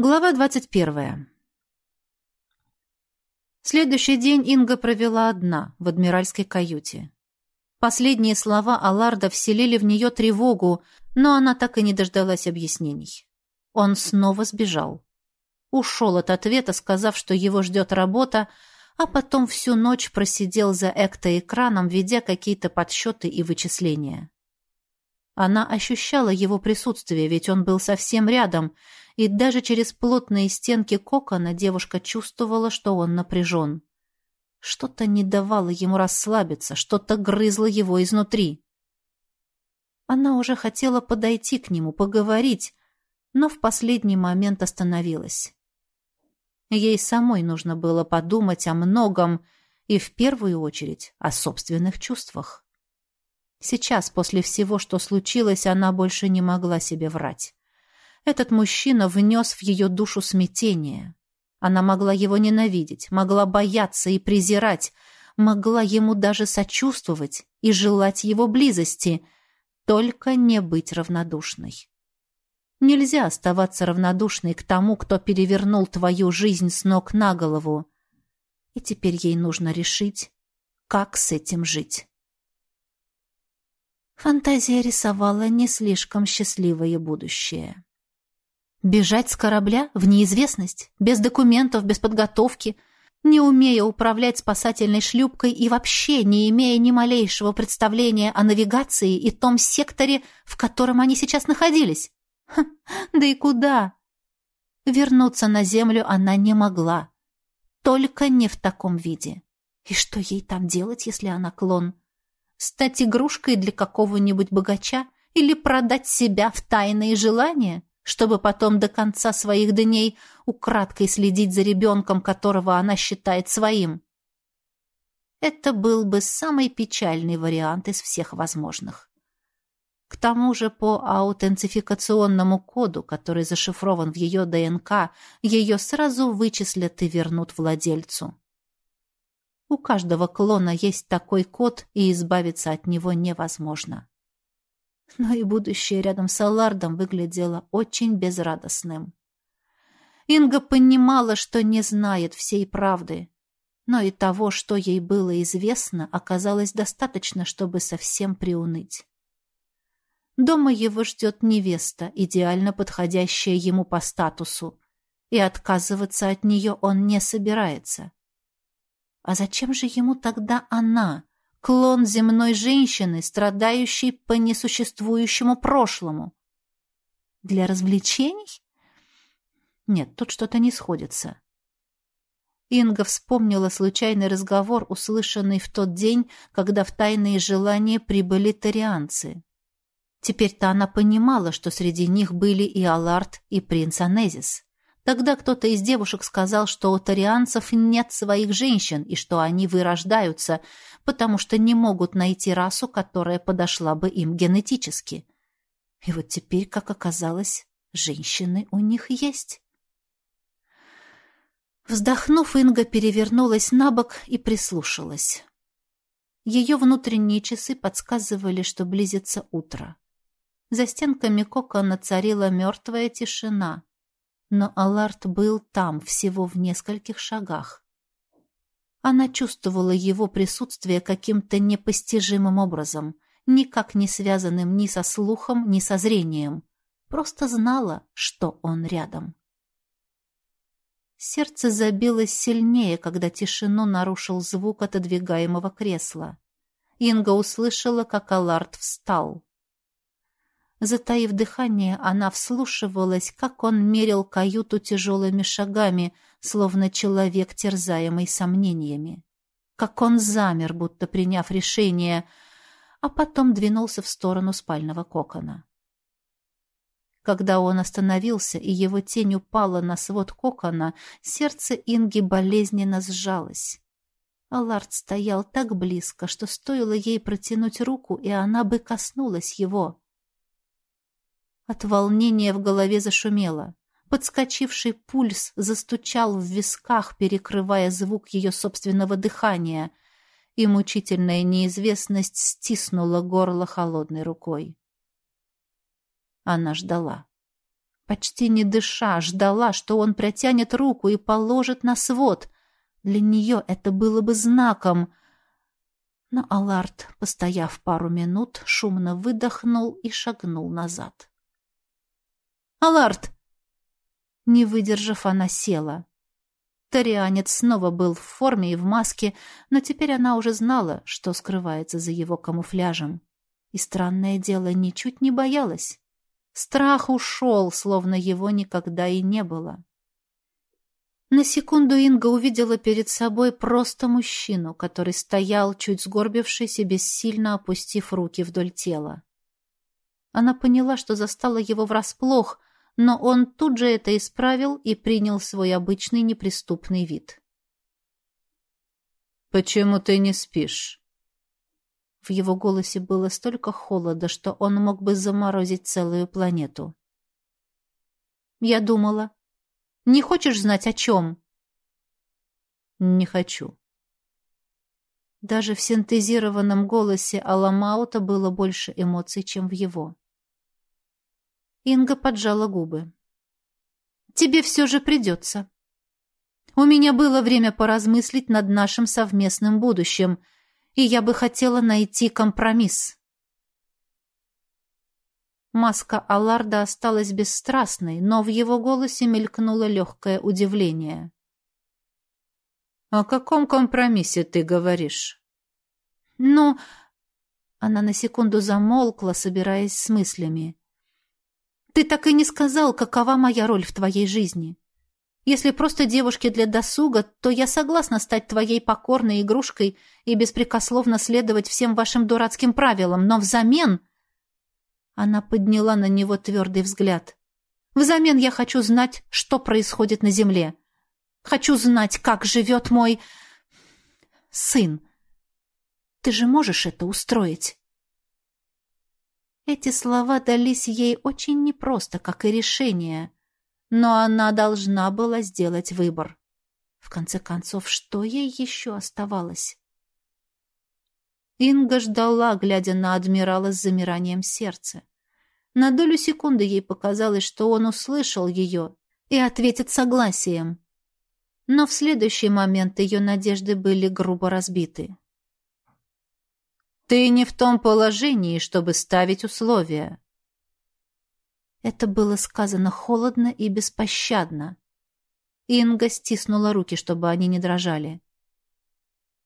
Глава двадцать первая. Следующий день Инга провела одна в адмиральской каюте. Последние слова Аларда вселили в нее тревогу, но она так и не дождалась объяснений. Он снова сбежал. Ушел от ответа, сказав, что его ждет работа, а потом всю ночь просидел за экраном, ведя какие-то подсчеты и вычисления. Она ощущала его присутствие, ведь он был совсем рядом — и даже через плотные стенки кокона девушка чувствовала, что он напряжен. Что-то не давало ему расслабиться, что-то грызло его изнутри. Она уже хотела подойти к нему, поговорить, но в последний момент остановилась. Ей самой нужно было подумать о многом и в первую очередь о собственных чувствах. Сейчас, после всего, что случилось, она больше не могла себе врать. Этот мужчина внес в ее душу смятение. Она могла его ненавидеть, могла бояться и презирать, могла ему даже сочувствовать и желать его близости, только не быть равнодушной. Нельзя оставаться равнодушной к тому, кто перевернул твою жизнь с ног на голову. И теперь ей нужно решить, как с этим жить. Фантазия рисовала не слишком счастливое будущее. Бежать с корабля в неизвестность, без документов, без подготовки, не умея управлять спасательной шлюпкой и вообще не имея ни малейшего представления о навигации и том секторе, в котором они сейчас находились. Ха, да и куда? Вернуться на землю она не могла. Только не в таком виде. И что ей там делать, если она клон? Стать игрушкой для какого-нибудь богача или продать себя в тайные желания? Чтобы потом до конца своих дней украдкой следить за ребенком, которого она считает своим. Это был бы самый печальный вариант из всех возможных. К тому же по аутентификационному коду, который зашифрован в ее ДНК, ее сразу вычислят и вернут владельцу. У каждого клона есть такой код, и избавиться от него невозможно но и будущее рядом с Аллардом выглядело очень безрадостным. Инга понимала, что не знает всей правды, но и того, что ей было известно, оказалось достаточно, чтобы совсем приуныть. Дома его ждет невеста, идеально подходящая ему по статусу, и отказываться от нее он не собирается. А зачем же ему тогда она? Клон земной женщины, страдающей по несуществующему прошлому. Для развлечений? Нет, тут что-то не сходится. Инга вспомнила случайный разговор, услышанный в тот день, когда в тайные желания прибыли тарианцы. Теперь-то она понимала, что среди них были и Аларт, и принц Анезис. Тогда кто-то из девушек сказал, что у тарианцев нет своих женщин и что они вырождаются, потому что не могут найти расу, которая подошла бы им генетически. И вот теперь, как оказалось, женщины у них есть. Вздохнув, Инга перевернулась на бок и прислушалась. Ее внутренние часы подсказывали, что близится утро. За стенками кокона царила мертвая тишина — но Аларт был там, всего в нескольких шагах. Она чувствовала его присутствие каким-то непостижимым образом, никак не связанным ни со слухом, ни со зрением. Просто знала, что он рядом. Сердце забилось сильнее, когда тишину нарушил звук отодвигаемого кресла. Инга услышала, как Аларт встал. Затаив дыхание, она вслушивалась, как он мерил каюту тяжелыми шагами, словно человек, терзаемый сомнениями. Как он замер, будто приняв решение, а потом двинулся в сторону спального кокона. Когда он остановился, и его тень упала на свод кокона, сердце Инги болезненно сжалось. Аллард стоял так близко, что стоило ей протянуть руку, и она бы коснулась его. От волнения в голове зашумело. Подскочивший пульс застучал в висках, перекрывая звук ее собственного дыхания, и мучительная неизвестность стиснула горло холодной рукой. Она ждала. Почти не дыша, ждала, что он протянет руку и положит на свод. Для нее это было бы знаком. Но Аларт, постояв пару минут, шумно выдохнул и шагнул назад. «Аларт!» Не выдержав, она села. Тарианец снова был в форме и в маске, но теперь она уже знала, что скрывается за его камуфляжем. И странное дело, ничуть не боялась. Страх ушел, словно его никогда и не было. На секунду Инга увидела перед собой просто мужчину, который стоял, чуть сгорбившись и бессильно опустив руки вдоль тела. Она поняла, что застала его врасплох, но он тут же это исправил и принял свой обычный неприступный вид. «Почему ты не спишь?» В его голосе было столько холода, что он мог бы заморозить целую планету. «Я думала. Не хочешь знать, о чем?» «Не хочу». Даже в синтезированном голосе Аламаута было больше эмоций, чем в его. Инга поджала губы. «Тебе все же придется. У меня было время поразмыслить над нашим совместным будущим, и я бы хотела найти компромисс». Маска Алларда осталась бесстрастной, но в его голосе мелькнуло легкое удивление. «О каком компромиссе ты говоришь?» «Ну...» Она на секунду замолкла, собираясь с мыслями. Ты так и не сказал, какова моя роль в твоей жизни. Если просто девушке для досуга, то я согласна стать твоей покорной игрушкой и беспрекословно следовать всем вашим дурацким правилам, но взамен...» Она подняла на него твердый взгляд. «Взамен я хочу знать, что происходит на земле. Хочу знать, как живет мой... сын. Ты же можешь это устроить?» Эти слова дались ей очень непросто, как и решение. Но она должна была сделать выбор. В конце концов, что ей еще оставалось? Инга ждала, глядя на адмирала с замиранием сердца. На долю секунды ей показалось, что он услышал ее и ответит согласием. Но в следующий момент ее надежды были грубо разбиты. Ты не в том положении, чтобы ставить условия. Это было сказано холодно и беспощадно. Инга стиснула руки, чтобы они не дрожали.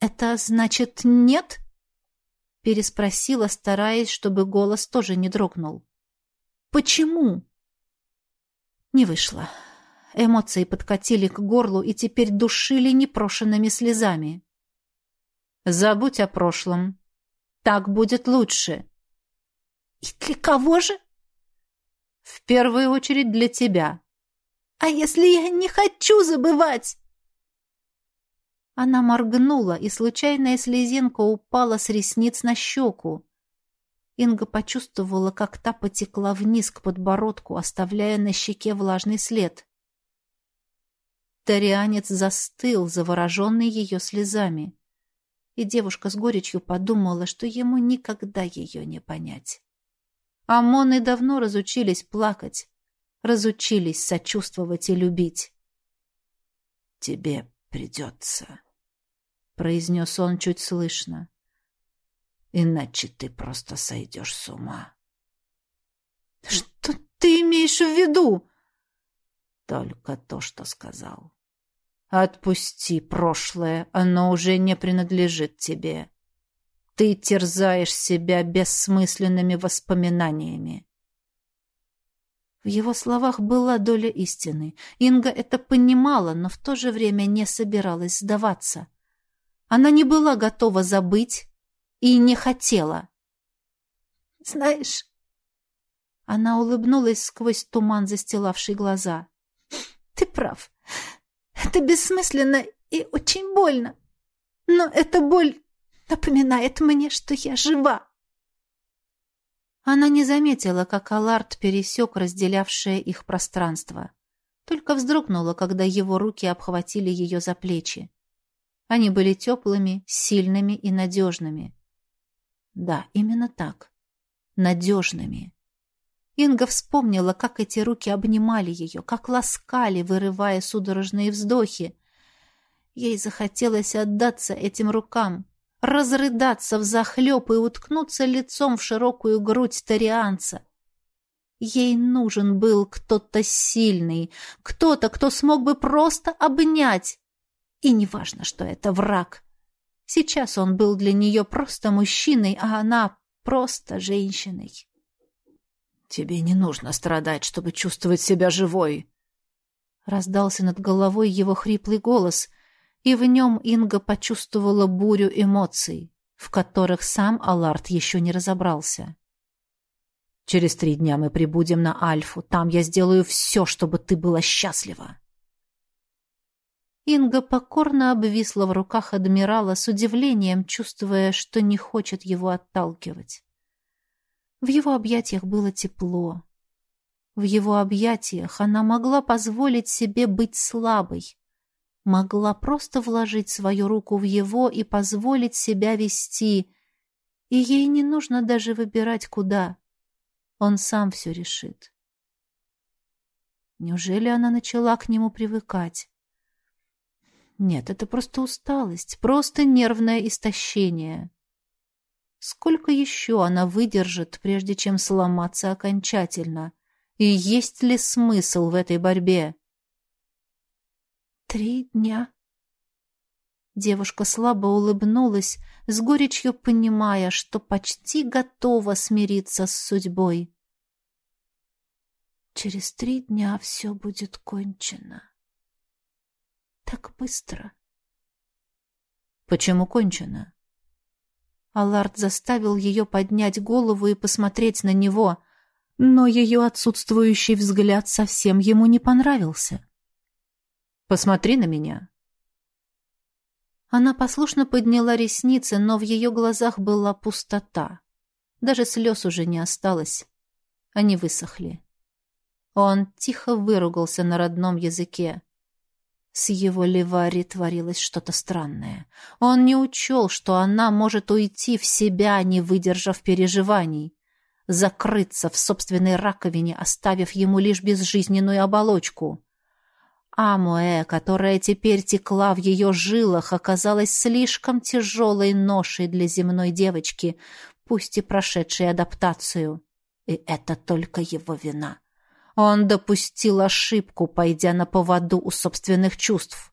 «Это значит нет?» Переспросила, стараясь, чтобы голос тоже не дрогнул. «Почему?» Не вышло. Эмоции подкатили к горлу и теперь душили непрошенными слезами. «Забудь о прошлом», так будет лучше. И для кого же? В первую очередь для тебя. А если я не хочу забывать? Она моргнула, и случайная слезинка упала с ресниц на щеку. Инга почувствовала, как та потекла вниз к подбородку, оставляя на щеке влажный след. Тарианец застыл, завороженный ее слезами и девушка с горечью подумала, что ему никогда ее не понять. Амоны давно разучились плакать, разучились сочувствовать и любить. «Тебе придется», — произнес он чуть слышно. «Иначе ты просто сойдешь с ума». «Что ты имеешь в виду?» «Только то, что сказал». Отпусти прошлое, оно уже не принадлежит тебе. Ты терзаешь себя бессмысленными воспоминаниями. В его словах была доля истины. Инга это понимала, но в то же время не собиралась сдаваться. Она не была готова забыть и не хотела. «Знаешь...» Она улыбнулась сквозь туман, застилавший глаза. «Ты прав. Это бессмысленно и очень больно. Но эта боль напоминает мне, что я жива. Она не заметила, как Аларт пересек разделявшее их пространство. Только вздрогнула, когда его руки обхватили ее за плечи. Они были теплыми, сильными и надежными. Да, именно так. Надежными. Инга вспомнила, как эти руки обнимали ее, как ласкали, вырывая судорожные вздохи. Ей захотелось отдаться этим рукам, разрыдаться взахлеб и уткнуться лицом в широкую грудь тарианца. Ей нужен был кто-то сильный, кто-то, кто смог бы просто обнять. И неважно, что это враг. Сейчас он был для нее просто мужчиной, а она просто женщиной. «Тебе не нужно страдать, чтобы чувствовать себя живой!» Раздался над головой его хриплый голос, и в нем Инга почувствовала бурю эмоций, в которых сам Аларт еще не разобрался. «Через три дня мы прибудем на Альфу. Там я сделаю все, чтобы ты была счастлива!» Инга покорно обвисла в руках адмирала с удивлением, чувствуя, что не хочет его отталкивать. В его объятиях было тепло. В его объятиях она могла позволить себе быть слабой. Могла просто вложить свою руку в его и позволить себя вести. И ей не нужно даже выбирать, куда. Он сам все решит. Неужели она начала к нему привыкать? Нет, это просто усталость, просто нервное истощение. Сколько еще она выдержит, прежде чем сломаться окончательно? И есть ли смысл в этой борьбе? Три дня. Девушка слабо улыбнулась, с горечью понимая, что почти готова смириться с судьбой. Через три дня все будет кончено. Так быстро. Почему кончено? Аллард заставил ее поднять голову и посмотреть на него, но ее отсутствующий взгляд совсем ему не понравился. «Посмотри на меня». Она послушно подняла ресницы, но в ее глазах была пустота. Даже слез уже не осталось. Они высохли. Он тихо выругался на родном языке. С его Левари творилось что-то странное. Он не учел, что она может уйти в себя, не выдержав переживаний, закрыться в собственной раковине, оставив ему лишь безжизненную оболочку. Амуэ, которая теперь текла в ее жилах, оказалась слишком тяжелой ношей для земной девочки, пусть и прошедшей адаптацию. И это только его вина. Он допустил ошибку, пойдя на поводу у собственных чувств.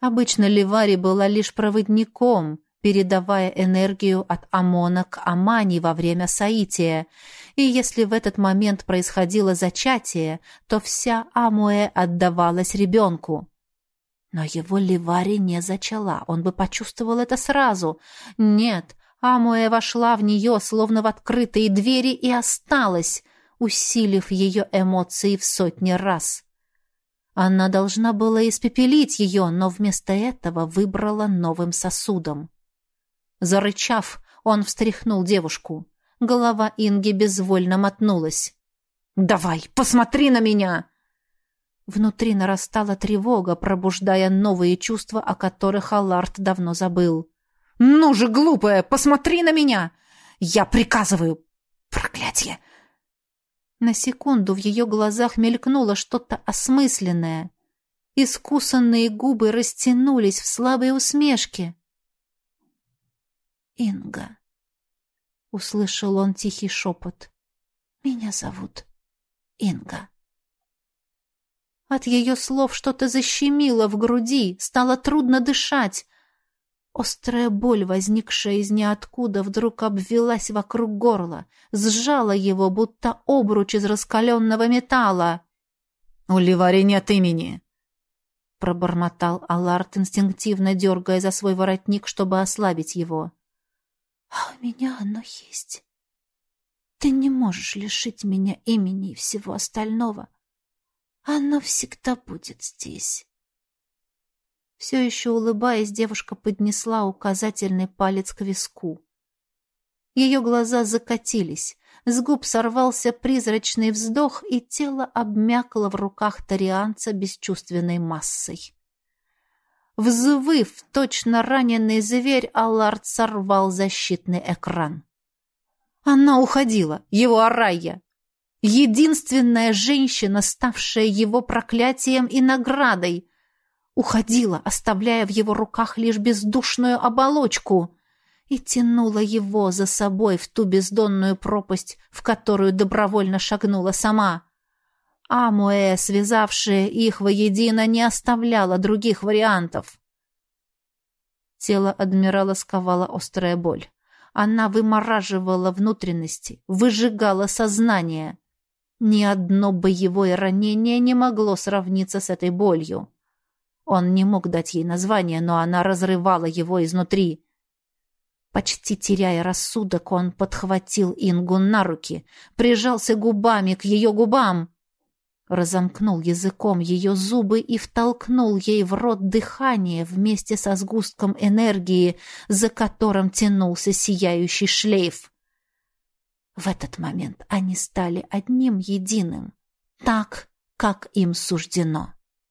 Обычно Ливари была лишь проводником, передавая энергию от Амона к Амани во время соития, и если в этот момент происходило зачатие, то вся Амуэ отдавалась ребенку. Но его Ливари не зачала, он бы почувствовал это сразу. Нет, Амуэ вошла в нее, словно в открытые двери, и осталась, усилив ее эмоции в сотни раз. Она должна была испепелить ее, но вместо этого выбрала новым сосудом. Зарычав, он встряхнул девушку. Голова Инги безвольно мотнулась. «Давай, посмотри на меня!» Внутри нарастала тревога, пробуждая новые чувства, о которых Аллард давно забыл. «Ну же, глупая, посмотри на меня! Я приказываю! Проклятие! На секунду в ее глазах мелькнуло что-то осмысленное. Искусанные губы растянулись в слабой усмешке. «Инга», — услышал он тихий шепот, — «меня зовут Инга». От ее слов что-то защемило в груди, стало трудно дышать. Острая боль, возникшая из ниоткуда, вдруг обвелась вокруг горла, сжала его, будто обруч из раскаленного металла. «У Ливари нет имени!» пробормотал Аларт, инстинктивно дергая за свой воротник, чтобы ослабить его. «А у меня оно есть. Ты не можешь лишить меня имени и всего остального. Оно всегда будет здесь». Все еще улыбаясь, девушка поднесла указательный палец к виску. Ее глаза закатились, с губ сорвался призрачный вздох, и тело обмякло в руках тарианца бесчувственной массой. Взвыв, точно раненый зверь, Аллард сорвал защитный экран. Она уходила, его Арайя. Единственная женщина, ставшая его проклятием и наградой, уходила, оставляя в его руках лишь бездушную оболочку, и тянула его за собой в ту бездонную пропасть, в которую добровольно шагнула сама. Амуэ, связавшая их воедино, не оставляла других вариантов. Тело адмирала сковала острая боль. Она вымораживала внутренности, выжигала сознание. Ни одно боевое ранение не могло сравниться с этой болью. Он не мог дать ей название, но она разрывала его изнутри. Почти теряя рассудок, он подхватил Ингу на руки, прижался губами к ее губам разомкнул языком ее зубы и втолкнул ей в рот дыхание вместе со сгустком энергии, за которым тянулся сияющий шлейф. В этот момент они стали одним единым, так, как им суждено.